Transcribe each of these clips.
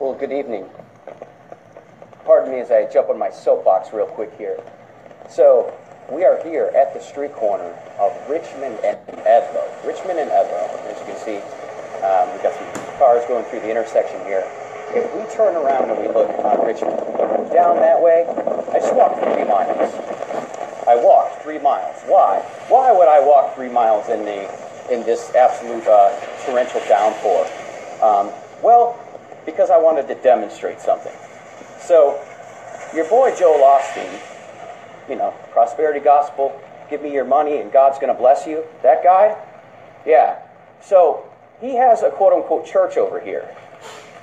Well, good evening. Pardon me as I jump on my soapbox real quick here. So, we are here at the street corner of Richmond and Edloe. Richmond and Edloe, as you can see, um, we've got some cars going through the intersection here. If we turn around and we look on Richmond, down that way, I just walked three miles. I walked three miles. Why? Why would I walk three miles in the in this absolute uh, torrential downpour? Um, well, because I wanted to demonstrate something. So, your boy Joel Osteen, you know, prosperity gospel, give me your money and God's going to bless you. That guy? Yeah. So, he has a quote unquote church over here.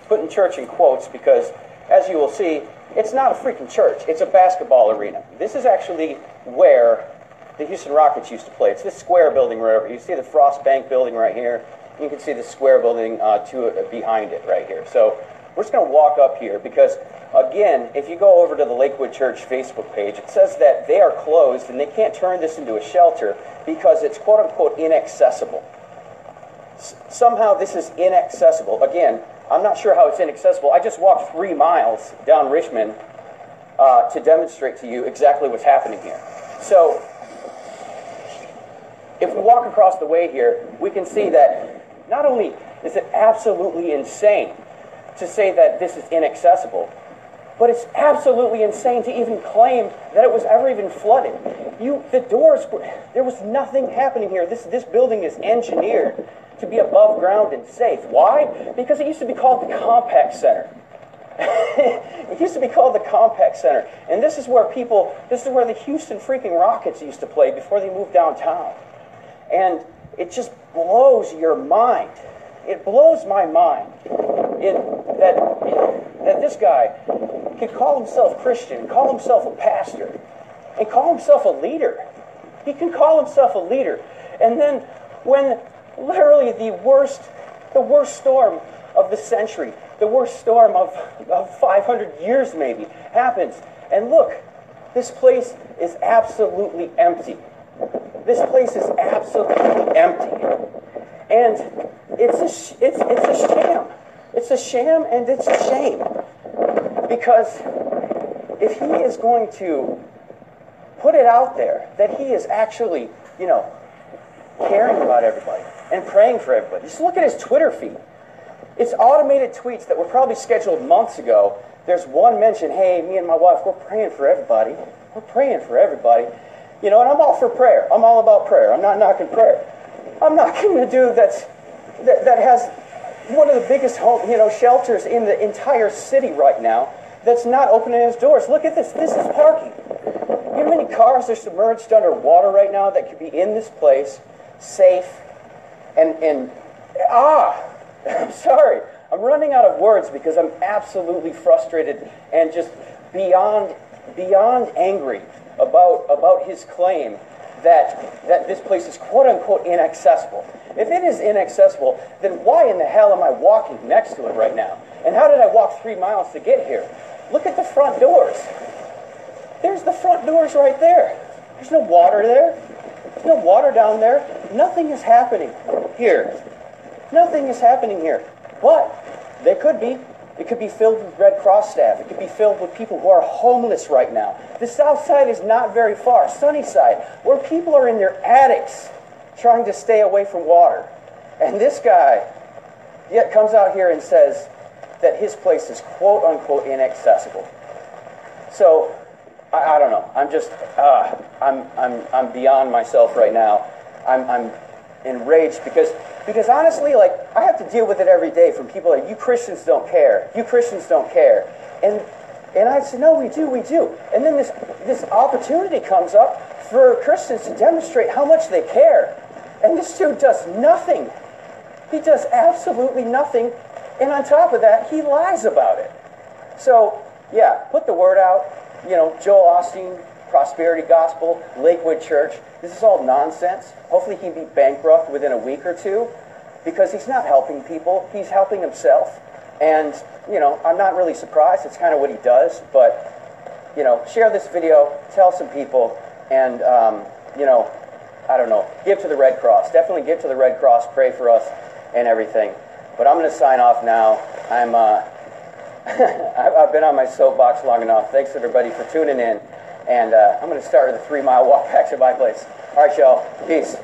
Putting church in quotes because, as you will see, it's not a freaking church. It's a basketball arena. This is actually where the Houston Rockets used to play. It's this square building right over. You see the Frost Bank building right here. You can see the square building uh, to uh, behind it right here. So we're just going to walk up here because, again, if you go over to the Lakewood Church Facebook page, it says that they are closed and they can't turn this into a shelter because it's quote unquote inaccessible. S- somehow this is inaccessible. Again, I'm not sure how it's inaccessible. I just walked three miles down Richmond uh, to demonstrate to you exactly what's happening here. So, if we walk across the way here, we can see that not only is it absolutely insane to say that this is inaccessible, but it's absolutely insane to even claim that it was ever even flooded. You, the doors, there was nothing happening here. This, this building is engineered to be above ground and safe. Why? Because it used to be called the Compaq Center. it used to be called the Compaq Center. And this is where people, this is where the Houston freaking Rockets used to play before they moved downtown. And it just blows your mind. It blows my mind it, that, that this guy can call himself Christian, call himself a pastor, and call himself a leader. He can call himself a leader. And then when literally the worst, the worst storm of the century, the worst storm of, of 500 years maybe, happens. And look, this place is absolutely empty. This place is absolutely empty. And it's a, it's, it's a sham. It's a sham and it's a shame. Because if he is going to put it out there that he is actually, you know, caring about everybody and praying for everybody, just look at his Twitter feed. It's automated tweets that were probably scheduled months ago. There's one mention, hey, me and my wife, we're praying for everybody. We're praying for everybody. You know, and I'm all for prayer. I'm all about prayer. I'm not knocking prayer. I'm knocking the dude that's that, that has one of the biggest home, you know, shelters in the entire city right now that's not opening its doors. Look at this. This is parking. You know how many cars are submerged underwater right now that could be in this place, safe, and and ah, I'm sorry. I'm running out of words because I'm absolutely frustrated and just beyond beyond angry about about his claim that that this place is quote unquote inaccessible. If it is inaccessible, then why in the hell am I walking next to it right now? And how did I walk three miles to get here? Look at the front doors. There's the front doors right there. There's no water there. There's no water down there. Nothing is happening here. Nothing is happening here. But there could be. It could be filled with Red Cross staff. It could be filled with people who are homeless right now. The south side is not very far. Sunnyside, where people are in their attics trying to stay away from water. And this guy yet comes out here and says that his place is quote unquote inaccessible. So I, I don't know. I'm just uh, I'm I'm I'm beyond myself right now. I'm I'm enraged because because honestly, like I have to deal with it every day from people like you Christians don't care. You Christians don't care. And and I said, no, we do, we do. And then this this opportunity comes up for Christians to demonstrate how much they care. And this dude does nothing. He does absolutely nothing. And on top of that, he lies about it. So, yeah, put the word out. You know, Joel Osteen, Prosperity Gospel, Lakewood Church. This is all nonsense. Hopefully, he can be bankrupt within a week or two because he's not helping people, he's helping himself. And, you know, I'm not really surprised. It's kind of what he does. But, you know, share this video, tell some people, and, um, you know, I don't know, give to the Red Cross. Definitely give to the Red Cross. Pray for us and everything. But I'm going to sign off now. I'm, uh, I've I've been on my soapbox long enough. Thanks everybody for tuning in. And uh, I'm going to start with a three mile walk back to my place. All right, y'all. Peace.